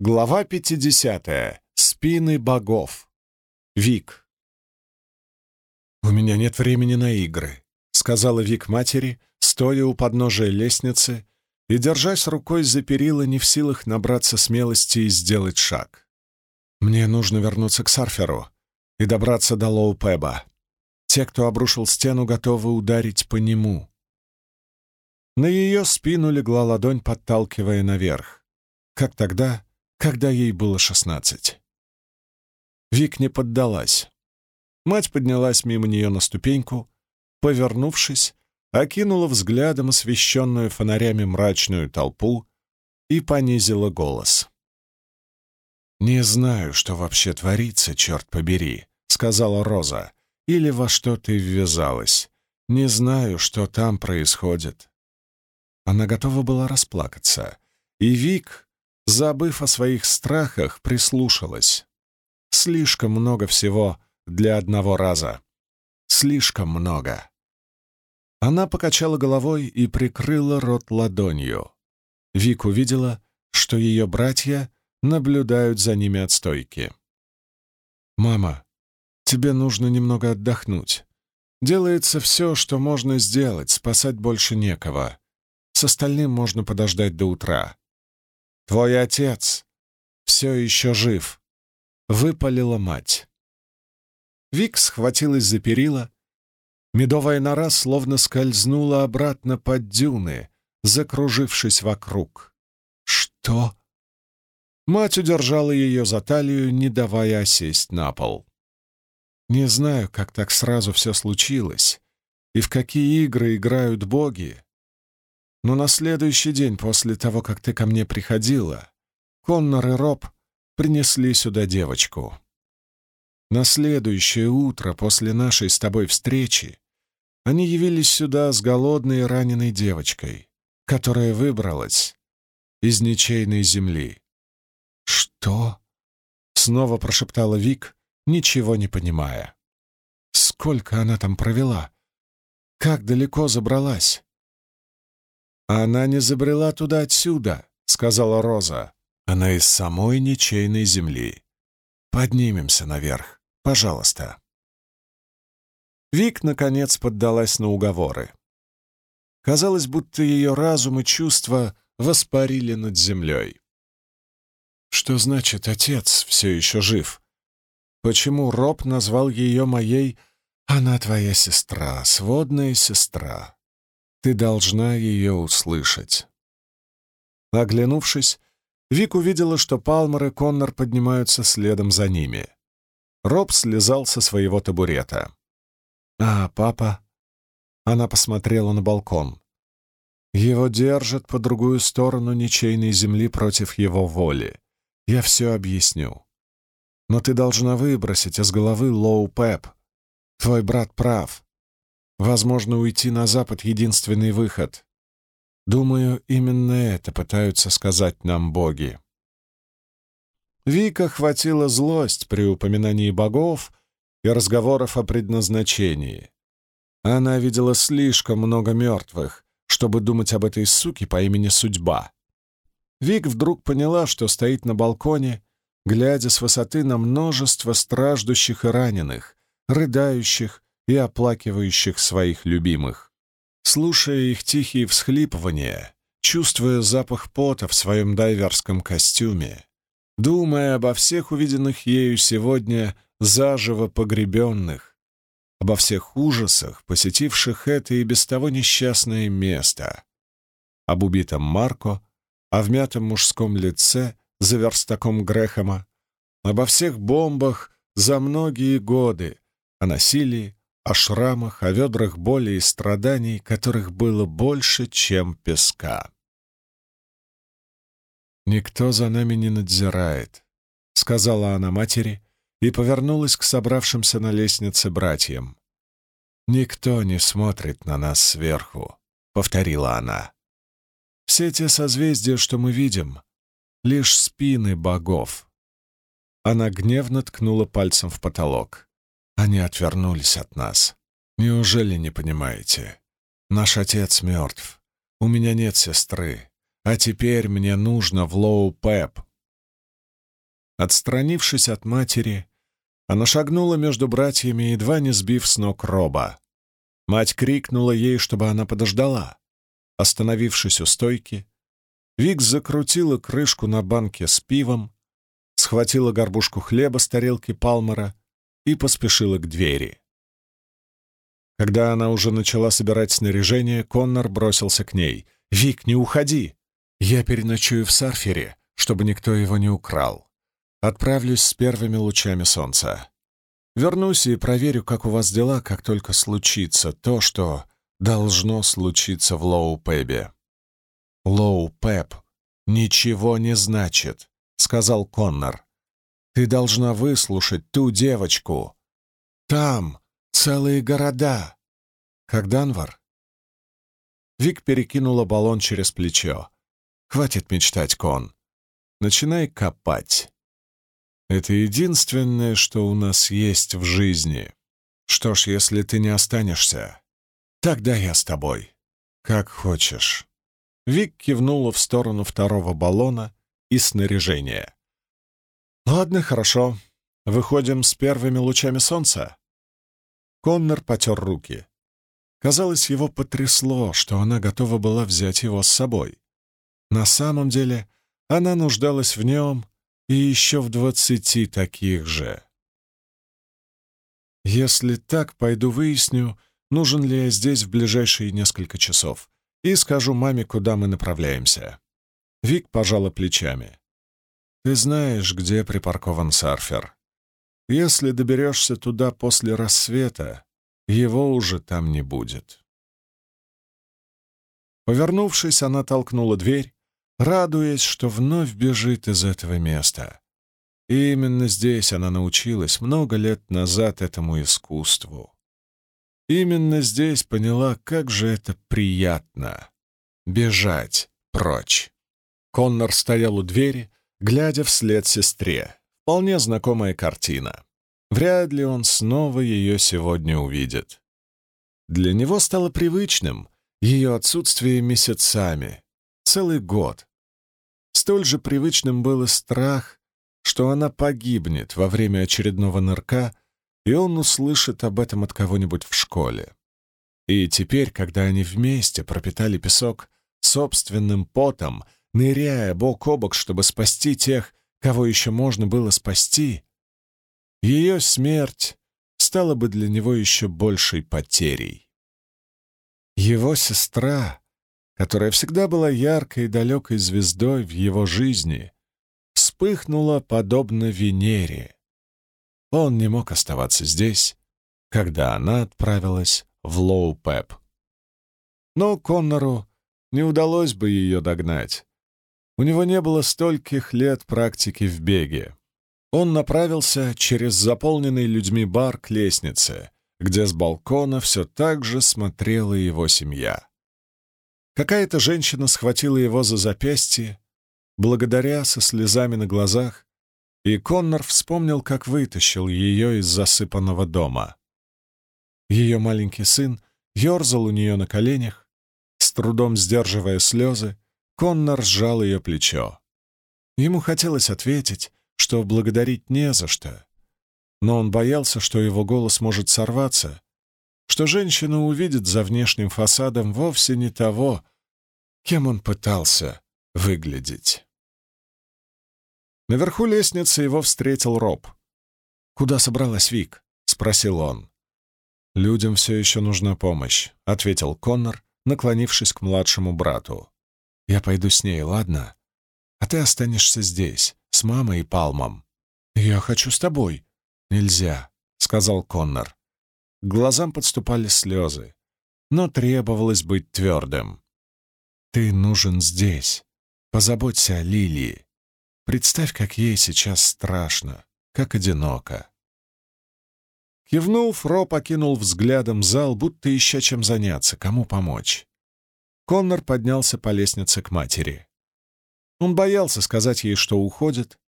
Глава 50. Спины богов. Вик. «У меня нет времени на игры», — сказала Вик матери, стоя у подножия лестницы и, держась рукой за перила, не в силах набраться смелости и сделать шаг. «Мне нужно вернуться к Сарферу и добраться до Лоу-Пеба. Те, кто обрушил стену, готовы ударить по нему». На ее спину легла ладонь, подталкивая наверх. Как тогда, когда ей было шестнадцать. Вик не поддалась. Мать поднялась мимо нее на ступеньку, повернувшись, окинула взглядом освещенную фонарями мрачную толпу и понизила голос. «Не знаю, что вообще творится, черт побери», — сказала Роза, — «или во что ты ввязалась. Не знаю, что там происходит. Она готова была расплакаться. И Вик, забыв о своих страхах, прислушалась. Слишком много всего для одного раза. Слишком много. Она покачала головой и прикрыла рот ладонью. Вик увидела, что ее братья наблюдают за ними от стойки. «Мама, тебе нужно немного отдохнуть. Делается все, что можно сделать, спасать больше некого. С остальным можно подождать до утра. Твой отец все еще жив, — выпалила мать. Вик схватилась за перила. Медовая нора словно скользнула обратно под дюны, закружившись вокруг. «Что?» Мать удержала ее за талию, не давая осесть на пол. «Не знаю, как так сразу все случилось, и в какие игры играют боги, но на следующий день после того, как ты ко мне приходила, Коннор и Роб принесли сюда девочку. На следующее утро после нашей с тобой встречи они явились сюда с голодной и раненой девочкой, которая выбралась из ничейной земли. «Что?» — снова прошептала Вик, ничего не понимая. «Сколько она там провела? Как далеко забралась?» «Она не забрела туда отсюда», — сказала Роза. «Она из самой ничейной земли. Поднимемся наверх, пожалуйста». Вик, наконец, поддалась на уговоры. Казалось, будто ее разум и чувства воспарили над землей. Что значит отец все еще жив? Почему Роб назвал ее моей «Она твоя сестра, сводная сестра»? Ты должна ее услышать. Оглянувшись, Вик увидела, что Палмер и Коннор поднимаются следом за ними. Роб слезал со своего табурета. «А, папа?» Она посмотрела на балкон. «Его держат по другую сторону ничейной земли против его воли. Я все объясню. Но ты должна выбросить из головы Лоу Пеп. Твой брат прав. Возможно, уйти на запад — единственный выход. Думаю, именно это пытаются сказать нам боги. Вика хватила злость при упоминании богов и разговоров о предназначении. Она видела слишком много мертвых, чтобы думать об этой суке по имени Судьба. Вик вдруг поняла, что стоит на балконе, глядя с высоты на множество страждущих и раненых, рыдающих и оплакивающих своих любимых. Слушая их тихие всхлипывания, чувствуя запах пота в своем дайверском костюме, думая обо всех увиденных ею сегодня заживо погребенных, обо всех ужасах, посетивших это и без того несчастное место, об убитом Марко, о вмятом мужском лице за верстаком Грехема, обо всех бомбах за многие годы, о насилии, о шрамах, о ведрах боли и страданий, которых было больше, чем песка. «Никто за нами не надзирает», — сказала она матери и повернулась к собравшимся на лестнице братьям. «Никто не смотрит на нас сверху», — повторила она. «Все те созвездия, что мы видим, — лишь спины богов». Она гневно ткнула пальцем в потолок. Они отвернулись от нас. Неужели не понимаете? Наш отец мертв. У меня нет сестры. А теперь мне нужно в Лоу-Пеп. Отстранившись от матери, она шагнула между братьями, едва не сбив с ног Роба. Мать крикнула ей, чтобы она подождала. Остановившись у стойки, Вик закрутила крышку на банке с пивом, схватила горбушку хлеба с тарелки Палмера и поспешила к двери. Когда она уже начала собирать снаряжение, Коннор бросился к ней. «Вик, не уходи! Я переночую в Сарфере, чтобы никто его не украл. Отправлюсь с первыми лучами солнца. Вернусь и проверю, как у вас дела, как только случится то, что должно случиться в Лоу-Пэбе». «Лоу-Пэб ничего не значит», — сказал Коннор. «Ты должна выслушать ту девочку. Там целые города. Как Данвар?» Вик перекинула баллон через плечо. «Хватит мечтать, Кон. Начинай копать. Это единственное, что у нас есть в жизни. Что ж, если ты не останешься, тогда я с тобой. Как хочешь». Вик кивнула в сторону второго баллона и снаряжения. «Ладно, хорошо. Выходим с первыми лучами солнца». Коннор потер руки. Казалось, его потрясло, что она готова была взять его с собой. На самом деле она нуждалась в нем и еще в двадцати таких же. «Если так, пойду выясню, нужен ли я здесь в ближайшие несколько часов и скажу маме, куда мы направляемся». Вик пожала плечами. «Ты знаешь, где припаркован сарфер. Если доберешься туда после рассвета, его уже там не будет». Повернувшись, она толкнула дверь, радуясь, что вновь бежит из этого места. И именно здесь она научилась много лет назад этому искусству. Именно здесь поняла, как же это приятно — бежать прочь. Коннор стоял у двери, глядя вслед сестре. Вполне знакомая картина. Вряд ли он снова ее сегодня увидит. Для него стало привычным ее отсутствие месяцами, целый год. Столь же привычным был и страх, что она погибнет во время очередного нырка — и он услышит об этом от кого-нибудь в школе. И теперь, когда они вместе пропитали песок собственным потом, ныряя бок о бок, чтобы спасти тех, кого еще можно было спасти, ее смерть стала бы для него еще большей потерей. Его сестра, которая всегда была яркой и далекой звездой в его жизни, вспыхнула подобно Венере, он не мог оставаться здесь, когда она отправилась в Лоу-Пэп. Но Коннору не удалось бы ее догнать. У него не было стольких лет практики в беге. Он направился через заполненный людьми бар к лестнице, где с балкона все так же смотрела его семья. Какая-то женщина схватила его за запястье, благодаря со слезами на глазах, и Коннор вспомнил, как вытащил ее из засыпанного дома. Ее маленький сын ерзал у нее на коленях, с трудом сдерживая слезы, Коннор сжал ее плечо. Ему хотелось ответить, что благодарить не за что, но он боялся, что его голос может сорваться, что женщина увидит за внешним фасадом вовсе не того, кем он пытался выглядеть. Наверху лестницы его встретил Роб. «Куда собралась Вик?» — спросил он. «Людям все еще нужна помощь», — ответил Коннор, наклонившись к младшему брату. «Я пойду с ней, ладно? А ты останешься здесь, с мамой и Палмом». «Я хочу с тобой». «Нельзя», — сказал Коннор. К глазам подступали слезы, но требовалось быть твердым. «Ты нужен здесь. Позаботься о Лилии. Представь, как ей сейчас страшно, как одиноко. Кивнув, Ро покинул взглядом зал, будто ища чем заняться, кому помочь. Коннор поднялся по лестнице к матери. Он боялся сказать ей, что уходит,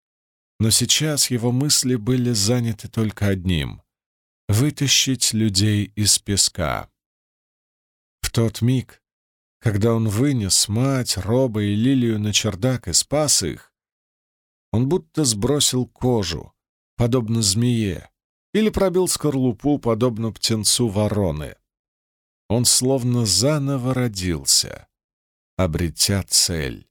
но сейчас его мысли были заняты только одним — вытащить людей из песка. В тот миг, когда он вынес мать, Роба и Лилию на чердак и спас их, Он будто сбросил кожу, подобно змее, или пробил скорлупу, подобно птенцу вороны. Он словно заново родился, обретя цель.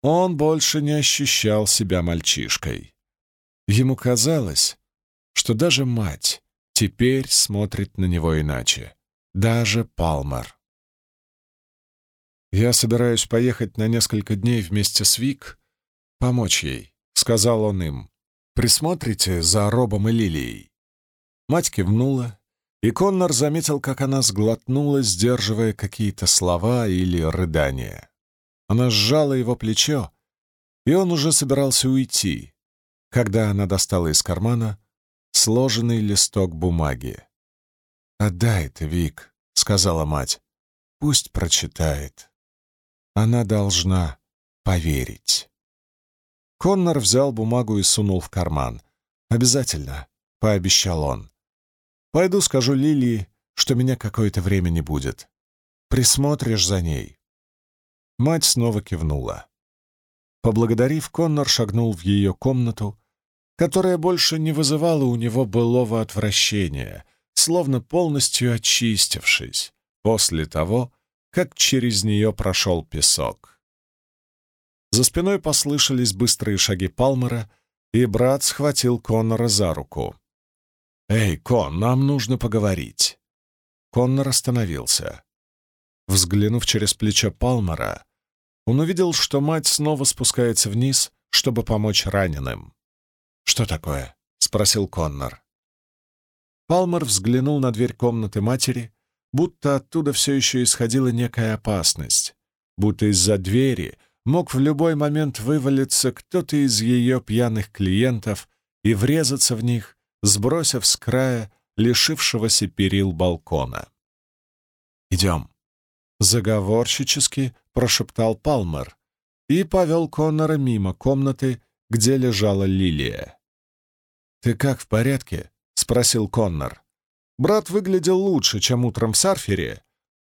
Он больше не ощущал себя мальчишкой. Ему казалось, что даже мать теперь смотрит на него иначе. Даже Палмер. «Я собираюсь поехать на несколько дней вместе с Вик, помочь ей», — сказал он им. «Присмотрите за Робом и Лилией». Мать кивнула, и Коннор заметил, как она сглотнула, сдерживая какие-то слова или рыдания. Она сжала его плечо, и он уже собирался уйти, когда она достала из кармана сложенный листок бумаги. «Отдай это, Вик», — сказала мать. «Пусть прочитает». Она должна поверить. Коннор взял бумагу и сунул в карман. «Обязательно», — пообещал он. «Пойду скажу Лилии, что меня какое-то время не будет. Присмотришь за ней». Мать снова кивнула. Поблагодарив, Коннор шагнул в ее комнату, которая больше не вызывала у него былого отвращения, словно полностью очистившись после того, как через нее прошел песок. За спиной послышались быстрые шаги Палмера, и брат схватил Коннора за руку. «Эй, Кон, нам нужно поговорить!» Коннор остановился. Взглянув через плечо Палмера, он увидел, что мать снова спускается вниз, чтобы помочь раненым. «Что такое?» — спросил Коннор. Палмер взглянул на дверь комнаты матери будто оттуда все еще исходила некая опасность, будто из-за двери мог в любой момент вывалиться кто-то из ее пьяных клиентов и врезаться в них, сбросив с края лишившегося перил балкона. «Идем», — заговорщически прошептал Палмер и повел Коннора мимо комнаты, где лежала лилия. «Ты как, в порядке?» — спросил Коннор. Брат выглядел лучше, чем утром в сарфере.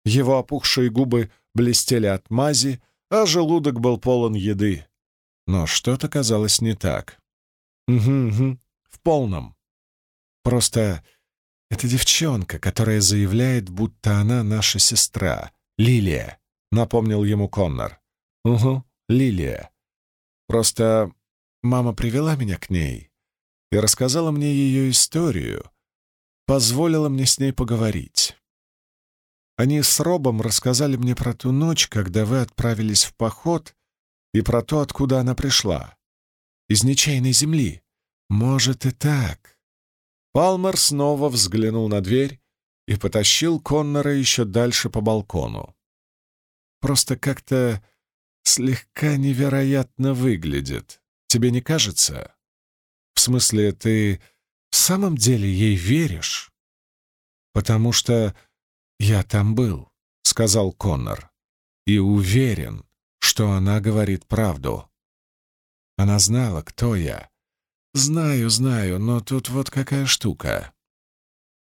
Его опухшие губы блестели от мази, а желудок был полон еды. Но что-то казалось не так. «Угу, угу, в полном. Просто это девчонка, которая заявляет, будто она наша сестра, Лилия», — напомнил ему Коннор. «Угу, Лилия. Просто мама привела меня к ней и рассказала мне ее историю, позволила мне с ней поговорить. Они с Робом рассказали мне про ту ночь, когда вы отправились в поход, и про то, откуда она пришла. Из ничейной земли. Может и так. Палмер снова взглянул на дверь и потащил Коннора еще дальше по балкону. Просто как-то слегка невероятно выглядит. Тебе не кажется? В смысле, ты в самом деле ей веришь?» «Потому что я там был», — сказал Коннор, «и уверен, что она говорит правду. Она знала, кто я. Знаю, знаю, но тут вот какая штука.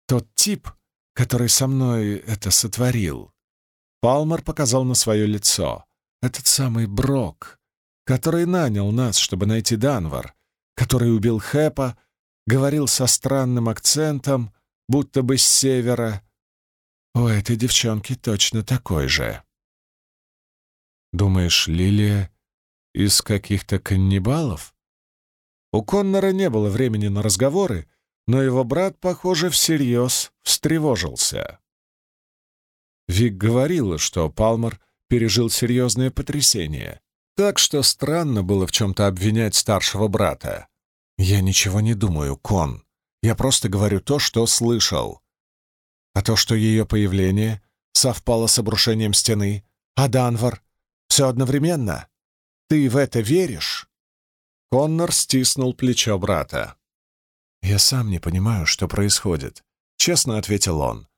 Тот тип, который со мной это сотворил, Палмер показал на свое лицо. Этот самый Брок, который нанял нас, чтобы найти Данвар, который убил Хэпа, говорил со странным акцентом, будто бы с севера. У этой девчонки точно такой же. Думаешь, Лилия из каких-то каннибалов? У Коннора не было времени на разговоры, но его брат, похоже, всерьез встревожился. Вик говорила, что Палмер пережил серьезное потрясение, так что странно было в чем-то обвинять старшего брата. «Я ничего не думаю, Кон. Я просто говорю то, что слышал. А то, что ее появление совпало с обрушением стены, а Данвар — все одновременно. Ты в это веришь?» Коннор стиснул плечо брата. «Я сам не понимаю, что происходит», — честно ответил он.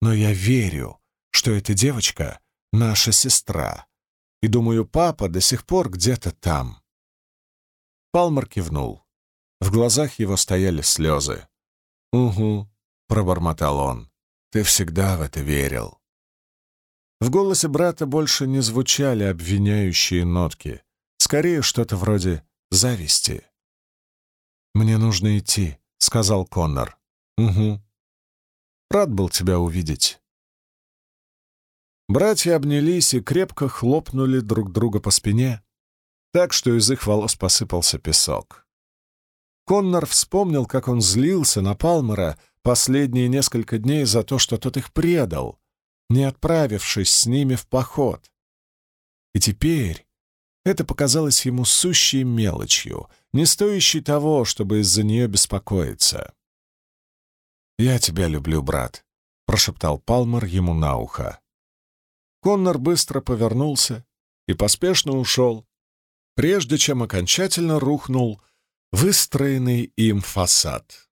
«Но я верю, что эта девочка — наша сестра, и думаю, папа до сих пор где-то там». Палмер кивнул. В глазах его стояли слезы. «Угу», — пробормотал он, — «ты всегда в это верил». В голосе брата больше не звучали обвиняющие нотки. Скорее, что-то вроде зависти. «Мне нужно идти», — сказал Коннор. «Угу. Рад был тебя увидеть». Братья обнялись и крепко хлопнули друг друга по спине, так что из их волос посыпался песок. Коннор вспомнил, как он злился на Палмера последние несколько дней за то, что тот их предал, не отправившись с ними в поход. И теперь это показалось ему сущей мелочью, не стоящей того, чтобы из-за нее беспокоиться. «Я тебя люблю, брат», — прошептал Палмер ему на ухо. Коннор быстро повернулся и поспешно ушел, прежде чем окончательно рухнул выстроенный им фасад.